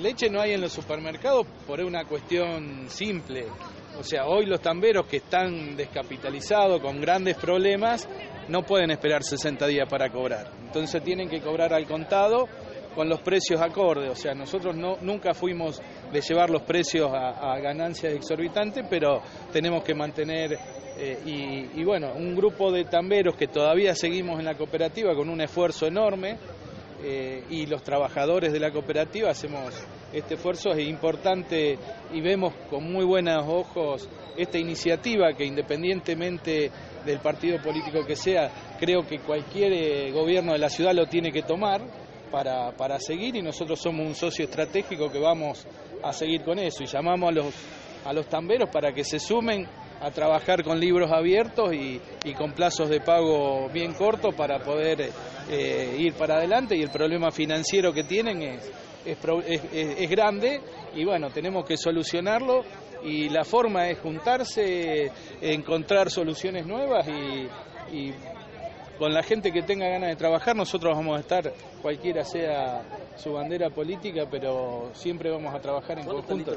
leche no hay en los supermercados por una cuestión simple. O sea, hoy los tamberos que están descapitalizados, con grandes problemas, no pueden esperar 60 días para cobrar. Entonces tienen que cobrar al contado con los precios acordes. O sea, nosotros no, nunca fuimos de llevar los precios a, ganancias exorbitantes, pero tenemos que mantener eh, y, y, bueno, un grupo de tamberos que todavía seguimos en la cooperativa con un esfuerzo enorme eh, y los trabajadores de la cooperativa hacemos este esfuerzo. Es importante y vemos con muy buenos ojos esta iniciativa que independientemente del partido político que sea, creo que cualquier eh, gobierno de la ciudad lo tiene que tomar para, para seguir y nosotros somos un socio estratégico que vamos a seguir con eso y llamamos a los, a los tamberos para que se sumen a trabajar con libros abiertos y, y con plazos de pago bien cortos para poder eh, ir para adelante y el problema financiero que tienen es, es, es, es, grande y bueno, tenemos que solucionarlo y la forma es juntarse, encontrar soluciones nuevas y, y con la gente que tenga ganas de trabajar, nosotros vamos a estar, cualquiera sea su bandera política, pero siempre vamos a trabajar en conjunto.